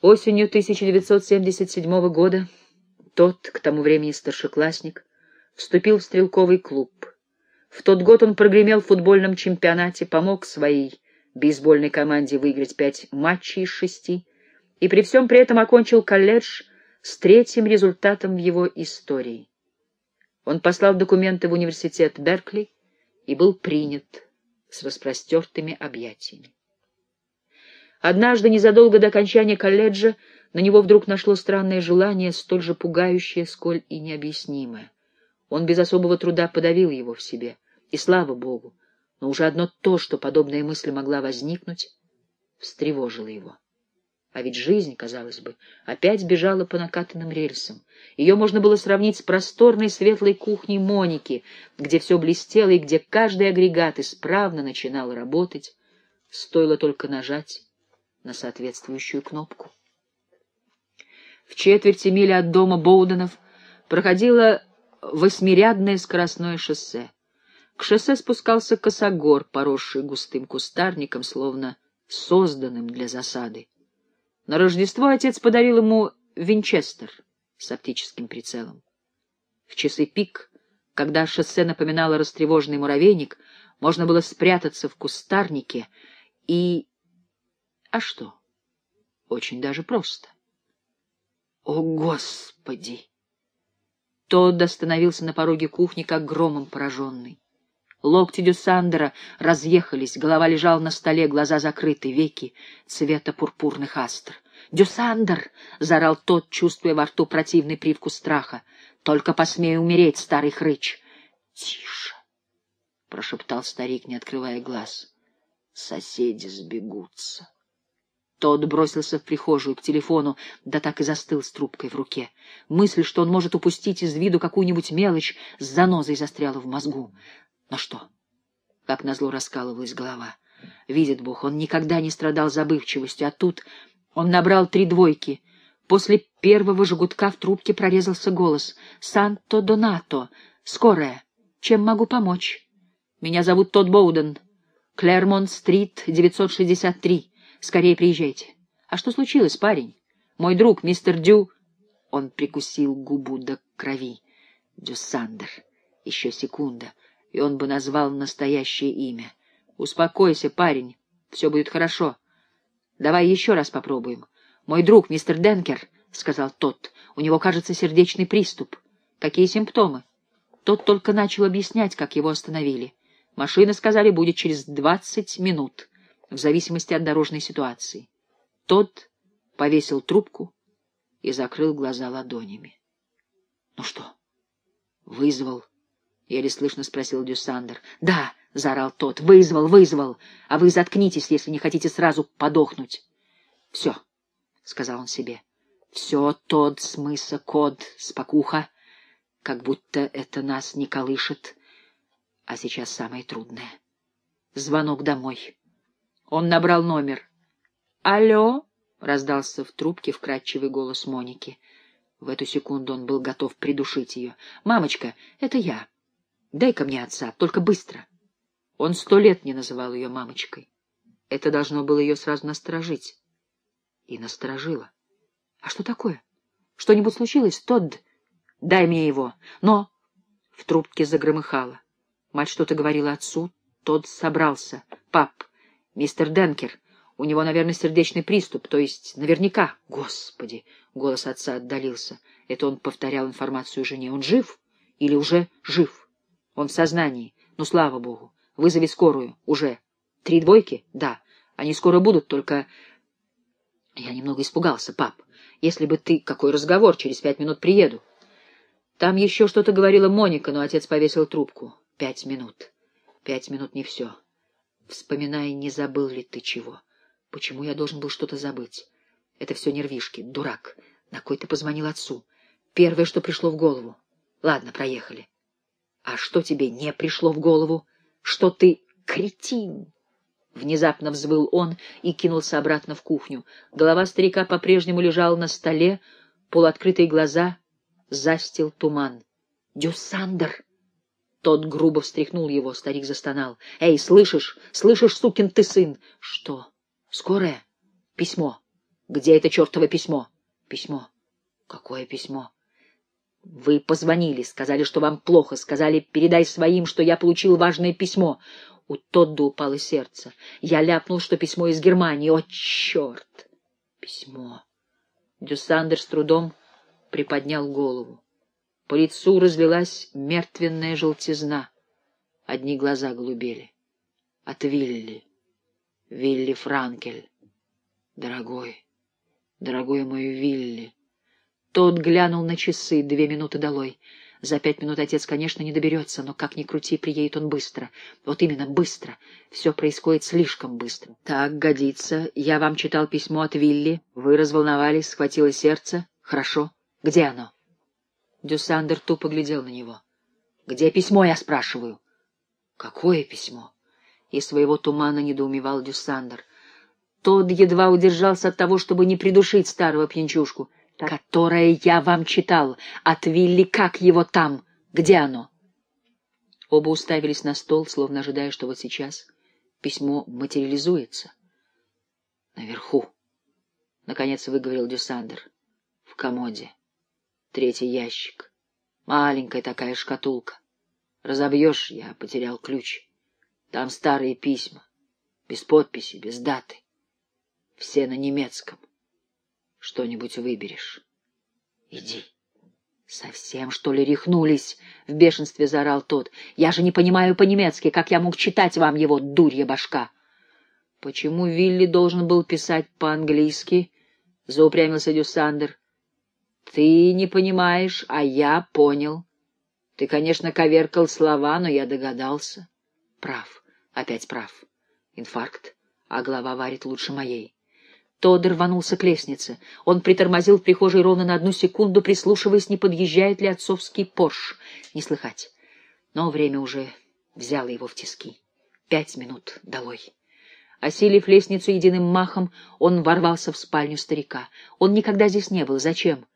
Осенью 1977 года тот, к тому времени старшеклассник, вступил в стрелковый клуб. В тот год он прогремел в футбольном чемпионате, помог своей бейсбольной команде выиграть пять матчей из шести и при всем при этом окончил колледж с третьим результатом в его истории. Он послал документы в университет Беркли и был принят с распростертыми объятиями. Однажды, незадолго до окончания колледжа, на него вдруг нашло странное желание, столь же пугающее, сколь и необъяснимое. Он без особого труда подавил его в себе. И слава богу, но уже одно то, что подобная мысль могла возникнуть, встревожило его. А ведь жизнь, казалось бы, опять бежала по накатанным рельсам. Ее можно было сравнить с просторной светлой кухней Моники, где все блестело и где каждый агрегат исправно начинал работать, стоило только нажать на соответствующую кнопку. В четверти мили от дома Боуденов проходило восьмирядное скоростное шоссе. К шоссе спускался косогор, поросший густым кустарником, словно созданным для засады. На Рождество отец подарил ему винчестер с оптическим прицелом. В часы пик, когда шоссе напоминало растревоженный муравейник, можно было спрятаться в кустарнике и а что? Очень даже просто. О, Господи! Тодд остановился на пороге кухни, как громом пораженный. Локти Дюсандера разъехались, голова лежала на столе, глаза закрыты, веки цвета пурпурных астр. «Дюсандер!» — заорал Тодд, чувствуя во рту противный привкус страха. «Только посмей умереть, старый хрыч!» «Тише!» — прошептал старик, не открывая глаз. «Соседи сбегутся!» Тот бросился в прихожую к телефону, да так и застыл с трубкой в руке. Мысль, что он может упустить из виду какую-нибудь мелочь, с занозой застряла в мозгу. Но что? Как назло раскалывалась голова. Видит Бог, он никогда не страдал забывчивостью, а тут он набрал три двойки. После первого гудка в трубке прорезался голос. «Санто Донато! Скорая! Чем могу помочь?» «Меня зовут Тодд Боуден. Клермонт-стрит, 963. Скорее приезжайте. А что случилось, парень? Мой друг, мистер Дю... Он прикусил губу до крови. Дюсандер. Еще секунда, и он бы назвал настоящее имя. Успокойся, парень. Все будет хорошо. Давай еще раз попробуем. Мой друг, мистер Денкер, — сказал тот, — у него, кажется, сердечный приступ. Какие симптомы? Тот только начал объяснять, как его остановили. Машина, сказали, будет через двадцать минут в зависимости от дорожной ситуации. Тот повесил трубку и закрыл глаза ладонями. — Ну что? — Вызвал. — еле слышно спросил Дюсандер. — Да, — заорал тот, — вызвал, вызвал. А вы заткнитесь, если не хотите сразу подохнуть. — Все, — сказал он себе. — Все, Тодд смысл, код, спокуха. Как будто это нас не колышет. А сейчас самое трудное. Звонок домой. Он набрал номер. «Алло!» — раздался в трубке вкрадчивый голос Моники. В эту секунду он был готов придушить ее. «Мамочка, это я. Дай-ка мне отца, только быстро». Он сто лет не называл ее мамочкой. Это должно было ее сразу насторожить. И насторожило. «А что такое? Что-нибудь случилось, Тодд? Дай мне его. Но...» В трубке загромыхало. Мать что-то говорила отцу. Тодд собрался. «Пап, Мистер Денкер, у него, наверное, сердечный приступ, то есть наверняка. Господи! Голос отца отдалился. Это он повторял информацию жене. Он жив? Или уже жив? Он в сознании. Ну, слава богу. Вызови скорую. Уже. Три двойки? Да. Они скоро будут, только... Я немного испугался, пап. Если бы ты... Какой разговор? Через пять минут приеду. Там еще что-то говорила Моника, но отец повесил трубку. Пять минут. Пять минут не все. Вспоминая, не забыл ли ты чего. Почему я должен был что-то забыть? Это все нервишки, дурак. На кой ты позвонил отцу? Первое, что пришло в голову. Ладно, проехали. А что тебе не пришло в голову? Что ты кретин? Внезапно взвыл он и кинулся обратно в кухню. Голова старика по-прежнему лежала на столе, полуоткрытые глаза застил туман. «Дюсандер!» Тодд грубо встряхнул его, старик застонал. — Эй, слышишь? Слышишь, сукин ты сын? — Что? Скорая? Письмо. Где это чертово письмо? Письмо. Какое письмо? Вы позвонили, сказали, что вам плохо, сказали, передай своим, что я получил важное письмо. У Тодда упало сердце. Я ляпнул, что письмо из Германии. О, черт! Письмо. Дюсандер с трудом приподнял голову. По лицу разлилась мертвенная желтизна. Одни глаза голубели. От Вилли. Вилли Франкель. Дорогой, дорогой мой Вилли. Тот глянул на часы, две минуты долой. За пять минут отец, конечно, не доберется, но как ни крути, приедет он быстро. Вот именно, быстро. Все происходит слишком быстро. Так, годится. Я вам читал письмо от Вилли. Вы разволновались, схватило сердце. Хорошо. Где оно? Дюсандер тупо глядел на него. Где письмо, я спрашиваю? Какое письмо? Из своего тумана недоумевал Дюсандер. Тодд едва удержался от того, чтобы не придушить старого пьянчушку которое я вам читал, от Вилли, как его там, где оно? Оба уставились на стол, словно ожидая, что вот сейчас письмо материализуется. Наверху, — наконец выговорил Дюсандер, — в комоде. Третий ящик. Маленькая такая шкатулка. Разобьешь, я потерял ключ. Там старые письма, без подписи, без даты. Все на немецком что-нибудь выберешь. Иди. Совсем, что ли, рехнулись? В бешенстве заорал Тодд. Я же не понимаю по-немецки, как я мог читать вам его, дурья башка. Почему Вилли должен был писать по-английски? Заупрямился Дюсандер. Ты не понимаешь, а я понял. Ты, конечно, коверкал слова, но я догадался. Прав, опять прав. Инфаркт, а голова варит лучше моей. Тодд рванулся к лестнице. Он притормозил в прихожей ровно на одну секунду, прислушиваясь, не подъезжает ли отцовский Порш. Не слыхать. Но время уже взяло его в тиски. Пять минут долой. Осилив лестницу единым махом, он ворвался в спальню старика. Он никогда здесь не был. Зачем?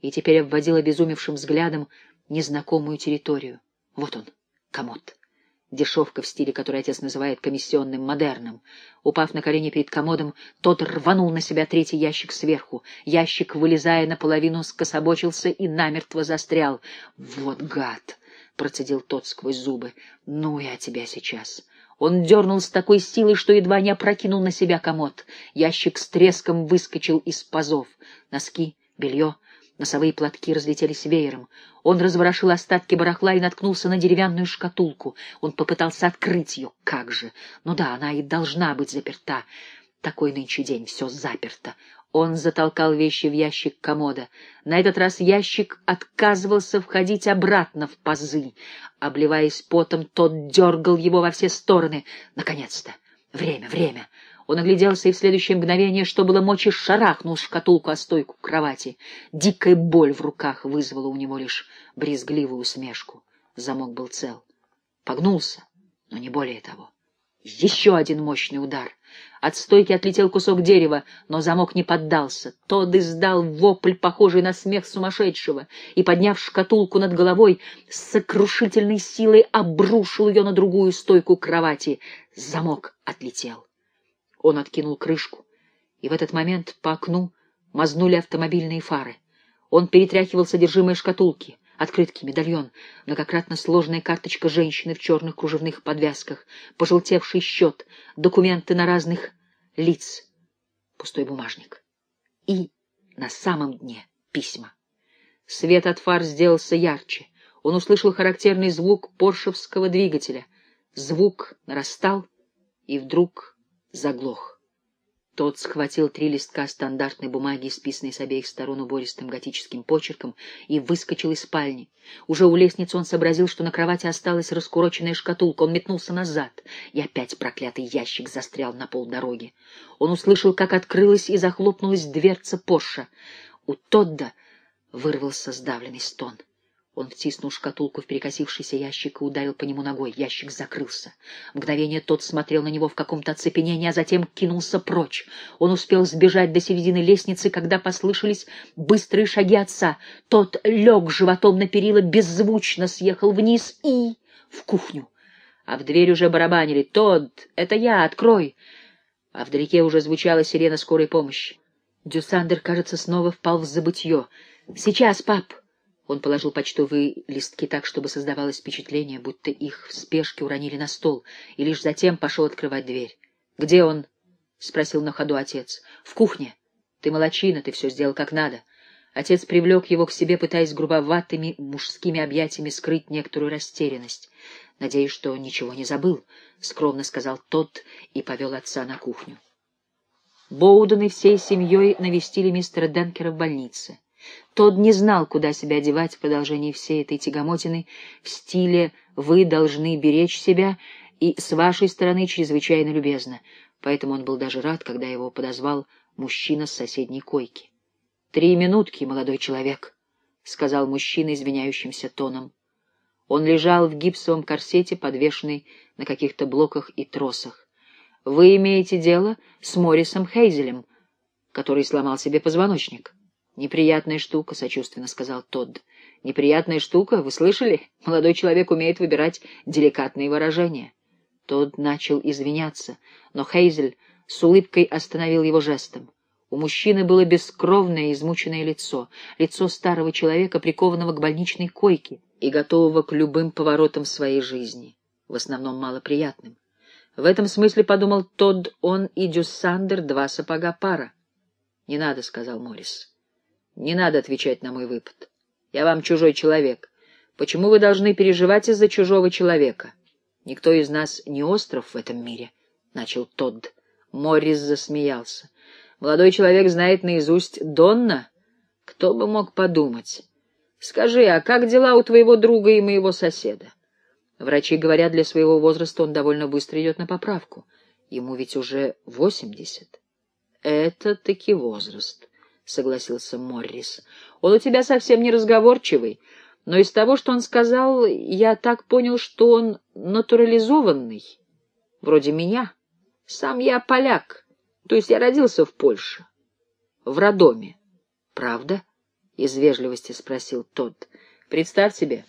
И теперь обводил обезумевшим взглядом незнакомую территорию. Вот он, комод дешевка в стиле, который отец называет комиссионным, модерном. Упав на колени перед комодом, тот рванул на себя третий ящик сверху. Ящик, вылезая наполовину, скособочился и намертво застрял. «Вот гад!» — процедил тот сквозь зубы. «Ну, я тебя сейчас!» Он дернул с такой силой, что едва не опрокинул на себя комод. Ящик с треском выскочил из пазов. Носки, белье — Носовые платки разлетелись веером. Он разворошил остатки барахла и наткнулся на деревянную шкатулку. Он попытался открыть ее. Как же! Ну да, она и должна быть заперта. Такой нынче день, все заперто. Он затолкал вещи в ящик комода. На этот раз ящик отказывался входить обратно в пазы. Обливаясь потом, тот дергал его во все стороны. Наконец-то! Время, время! Он огляделся и в следующее мгновение, что было мочи, шарахнул шкатулку о стойку кровати. Дикая боль в руках вызвала у него лишь брезгливую усмешку. Замок был цел. Погнулся, но не более того. Еще один мощный удар. От стойки отлетел кусок дерева, но замок не поддался. Тод издал вопль, похожий на смех сумасшедшего, и, подняв шкатулку над головой, с сокрушительной силой обрушил ее на другую стойку кровати. Замок отлетел. Он откинул крышку, и в этот момент по окну мазнули автомобильные фары. Он перетряхивал содержимое шкатулки, открытки, медальон, многократно сложная карточка женщины в черных кружевных подвязках, пожелтевший счет, документы на разных лиц, пустой бумажник. И на самом дне письма. Свет от фар сделался ярче. Он услышал характерный звук поршевского двигателя. Звук нарастал и вдруг заглох. Тот схватил три листка стандартной бумаги, исписанной с обеих сторон убористым готическим почерком, и выскочил из спальни. Уже у лестницы он сообразил, что на кровати осталась раскуроченная шкатулка. Он метнулся назад, и опять проклятый ящик застрял на полдороги. Он услышал, как открылась и захлопнулась дверца Порша. У Тодда вырвался сдавленный стон. Он втиснул шкатулку в перекосившийся ящик и ударил по нему ногой. Ящик закрылся. Мгновение тот смотрел на него в каком-то оцепенении, а затем кинулся прочь. Он успел сбежать до середины лестницы, когда послышались быстрые шаги отца. Тот лег животом на перила, беззвучно съехал вниз и в кухню. А в дверь уже барабанили. «Тодд, это я, открой!» А вдалеке уже звучала сирена скорой помощи. Дюсандер, кажется, снова впал в забытье. «Сейчас, пап!» Он положил почтовые листки так, чтобы создавалось впечатление, будто их в спешке уронили на стол, и лишь затем пошел открывать дверь. «Где он?» — спросил на ходу отец. «В кухне. Ты молодчина, ты все сделал как надо». Отец привлек его к себе, пытаясь грубоватыми мужскими объятиями скрыть некоторую растерянность. «Надеюсь, что ничего не забыл», — скромно сказал тот и повел отца на кухню. Боудены всей семьей навестили мистера Денкера в больнице. Тот не знал, куда себя одевать в продолжении всей этой тягомотины в стиле «вы должны беречь себя» и с вашей стороны чрезвычайно любезно, поэтому он был даже рад, когда его подозвал мужчина с соседней койки. «Три минутки, молодой человек», — сказал мужчина извиняющимся тоном. Он лежал в гипсовом корсете, подвешенный на каких-то блоках и тросах. Вы имеете дело с Моррисом Хейзелем, который сломал себе позвоночник. Неприятная штука, — сочувственно сказал Тодд. Неприятная штука, вы слышали? Молодой человек умеет выбирать деликатные выражения. Тодд начал извиняться, но Хейзель с улыбкой остановил его жестом. У мужчины было бескровное, измученное лицо, лицо старого человека, прикованного к больничной койке и готового к любым поворотам своей жизни, в основном малоприятным. В этом смысле, подумал Тодд, он и Дюссандер — два сапога пара. — Не надо, — сказал Моррис. — Не надо отвечать на мой выпад. Я вам чужой человек. Почему вы должны переживать из-за чужого человека? Никто из нас не остров в этом мире, — начал Тодд. Моррис засмеялся. Молодой человек знает наизусть Донна. Кто бы мог подумать? Скажи, а как дела у твоего друга и моего соседа? Врачи говорят, для своего возраста он довольно быстро идет на поправку. Ему ведь уже восемьдесят. — Это таки возраст, — согласился Моррис. — Он у тебя совсем не разговорчивый, но из того, что он сказал, я так понял, что он натурализованный, вроде меня. Сам я поляк, то есть я родился в Польше, в Радоме. — Правда? — из вежливости спросил тот. — Представь себе...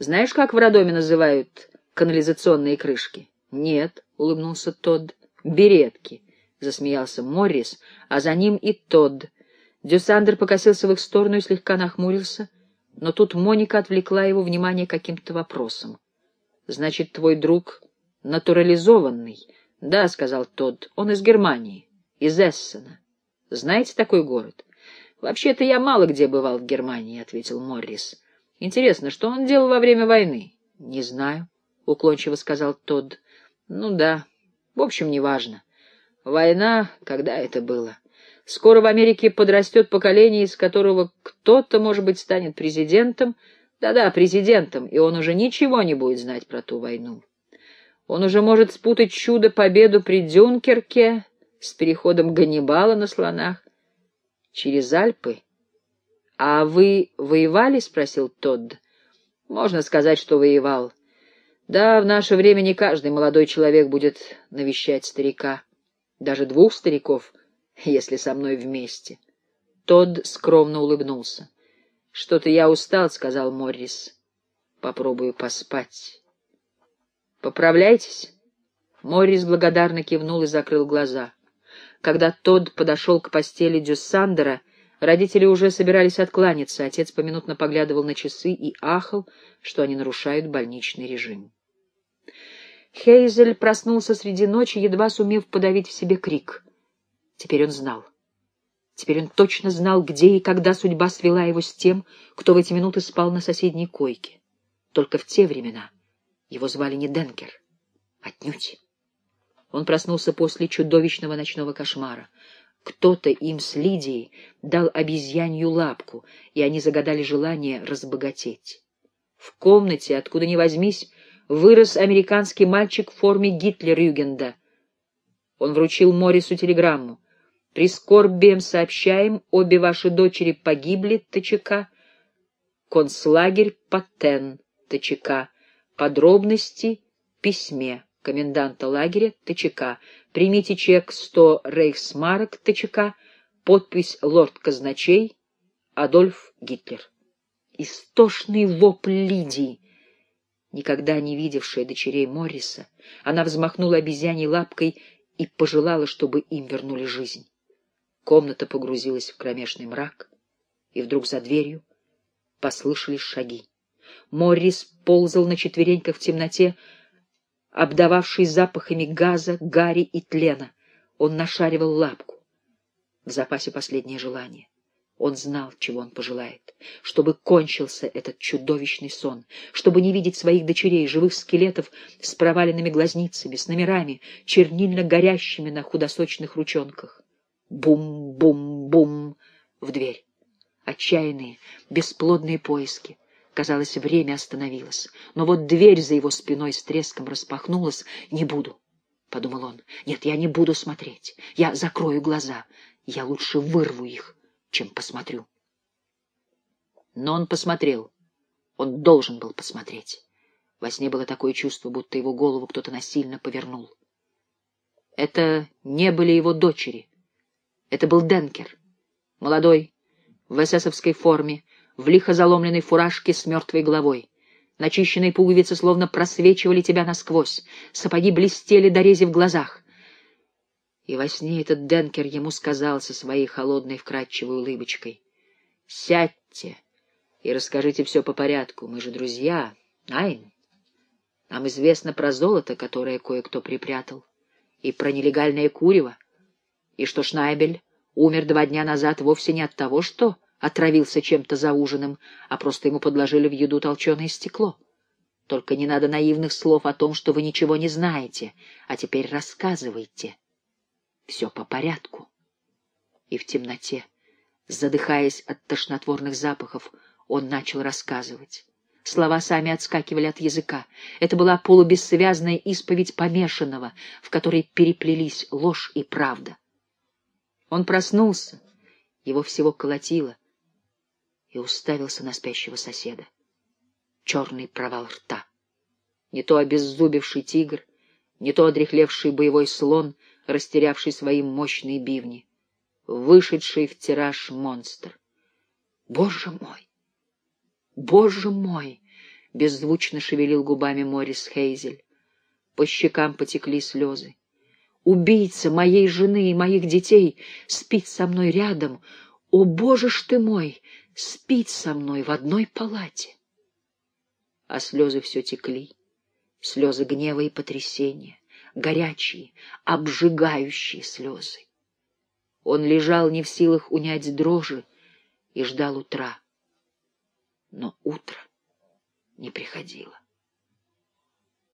Знаешь, как в Радоме называют канализационные крышки? — Нет, — улыбнулся Тодд. — Беретки, — засмеялся Моррис, а за ним и Тодд. Дюсандер покосился в их сторону и слегка нахмурился, но тут Моника отвлекла его внимание каким-то вопросом. — Значит, твой друг натурализованный? — Да, — сказал Тодд, — он из Германии, из Эссена. Знаете такой город? — Вообще-то я мало где бывал в Германии, — ответил Моррис. Интересно, что он делал во время войны? — Не знаю, — уклончиво сказал Тодд. — Ну да, в общем, неважно. Война, когда это было? Скоро в Америке подрастет поколение, из которого кто-то, может быть, станет президентом. Да-да, президентом, и он уже ничего не будет знать про ту войну. Он уже может спутать чудо-победу при Дюнкерке с переходом Ганнибала на слонах через Альпы — А вы воевали? — спросил Тодд. — Можно сказать, что воевал. Да, в наше время не каждый молодой человек будет навещать старика. Даже двух стариков, если со мной вместе. Тодд скромно улыбнулся. — Что-то я устал, — сказал Моррис. — Попробую поспать. — Поправляйтесь. Моррис благодарно кивнул и закрыл глаза. Когда Тодд подошел к постели Дюссандера, — Родители уже собирались откланяться, отец поминутно поглядывал на часы и ахал, что они нарушают больничный режим. Хейзель проснулся среди ночи, едва сумев подавить в себе крик. Теперь он знал. Теперь он точно знал, где и когда судьба свела его с тем, кто в эти минуты спал на соседней койке. Только в те времена его звали не Денкер, отнюдь. Он проснулся после чудовищного ночного кошмара. Кто-то им с Лидией дал обезьянью лапку, и они загадали желание разбогатеть. В комнате, откуда ни возьмись, вырос американский мальчик в форме Гитлер-Югенда. Он вручил Моррису телеграмму. «Прискорбием сообщаем, обе ваши дочери погибли, ТЧК. Концлагерь Патен, ТЧК. Подробности письме коменданта лагеря ТЧК. Примите чек 100 рейхсмарок ТЧК, подпись лорд казначей Адольф Гитлер. Истошный вопль Лидии. Никогда не видевшая дочерей Морриса, она взмахнула обезьяней лапкой и пожелала, чтобы им вернули жизнь. Комната погрузилась в кромешный мрак, и вдруг за дверью послышались шаги. Моррис ползал на четвереньках в темноте, обдававший запахами газа, гари и тлена. Он нашаривал лапку. В запасе последнее желание. Он знал, чего он пожелает. Чтобы кончился этот чудовищный сон, чтобы не видеть своих дочерей, живых скелетов с проваленными глазницами, с номерами, чернильно горящими на худосочных ручонках. Бум-бум-бум в дверь. Отчаянные, бесплодные поиски. Казалось, время остановилось. Но вот дверь за его спиной с треском распахнулась. «Не буду», — подумал он. «Нет, я не буду смотреть. Я закрою глаза. Я лучше вырву их, чем посмотрю». Но он посмотрел. Он должен был посмотреть. Во сне было такое чувство, будто его голову кто-то насильно повернул. Это не были его дочери. Это был Денкер, молодой, в эсэсовской форме, в лихо заломленной фуражке с мертвой головой. Начищенные пуговицы словно просвечивали тебя насквозь, сапоги блестели, дорези в глазах. И во сне этот Денкер ему сказал со своей холодной вкрадчивой улыбочкой. — Сядьте и расскажите все по порядку, мы же друзья, Айн. Нам известно про золото, которое кое-кто припрятал, и про нелегальное курево, и что Шнайбель умер два дня назад вовсе не от того, что отравился чем-то за ужином, а просто ему подложили в еду толченое стекло. Только не надо наивных слов о том, что вы ничего не знаете, а теперь рассказывайте. Все по порядку. И в темноте, задыхаясь от тошнотворных запахов, он начал рассказывать. Слова сами отскакивали от языка. Это была полубессвязная исповедь помешанного, в которой переплелись ложь и правда. Он проснулся, его всего колотило, и уставился на спящего соседа. Черный провал рта. Не то обеззубивший тигр, не то одрехлевший боевой слон, растерявший свои мощные бивни, вышедший в тираж монстр. Боже мой! Боже мой! Беззвучно шевелил губами Морис Хейзель. По щекам потекли слезы. Убийца моей жены и моих детей спит со мной рядом. О, Боже ж ты мой! спит со мной в одной палате. А слезы все текли, слезы гнева и потрясения, горячие, обжигающие слезы. Он лежал не в силах унять дрожи и ждал утра. Но утро не приходило.